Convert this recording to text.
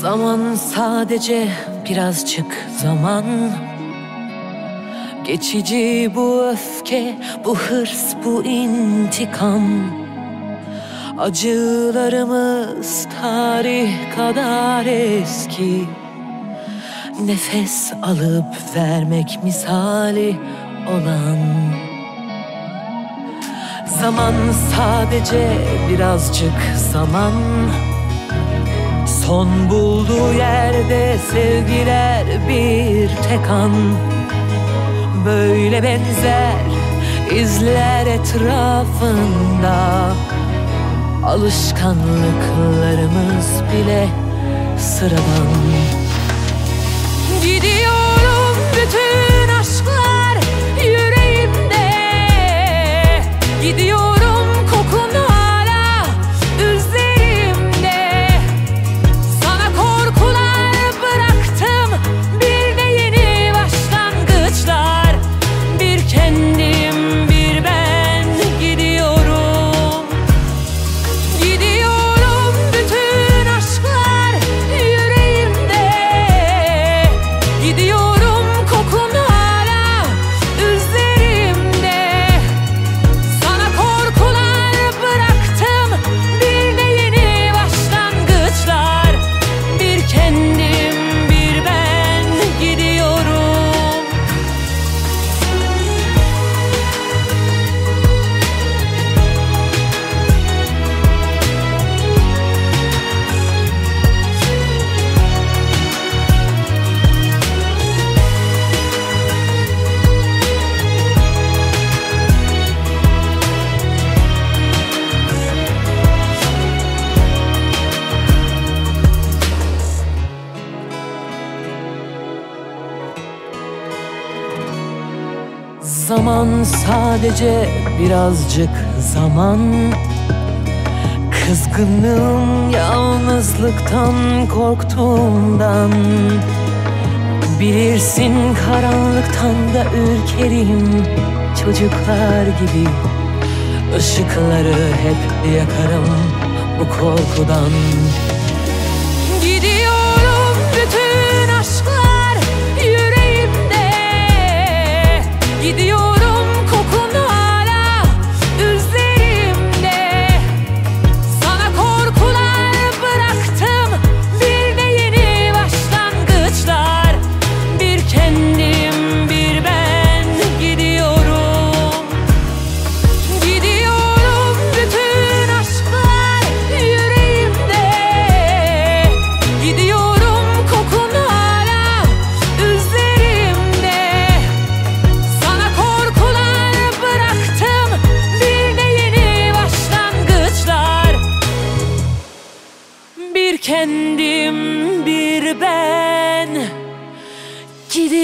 Zaman sadece birazcık zaman. Geçici bu öfke, bu hırs, bu intikam. Acılarımız tarih kadar eski. Nefes alıp vermek misali olan. Zaman sadece birazcık zaman Son bulduğu yerde sevgiler bir tek an. Böyle benzer izler etrafında. Alışkanlıklarımız bile sıradan. Gidiyorum bütün aşklar yüreğimde. Gidiyorum Zaman sadece birazcık zaman. Kızgınlığım yalnızlıktan korktuğumdan. Bilirsin karanlıktan da ürkerim çocuklar gibi. Işıkları hep yakarım bu korkudan gidiyorum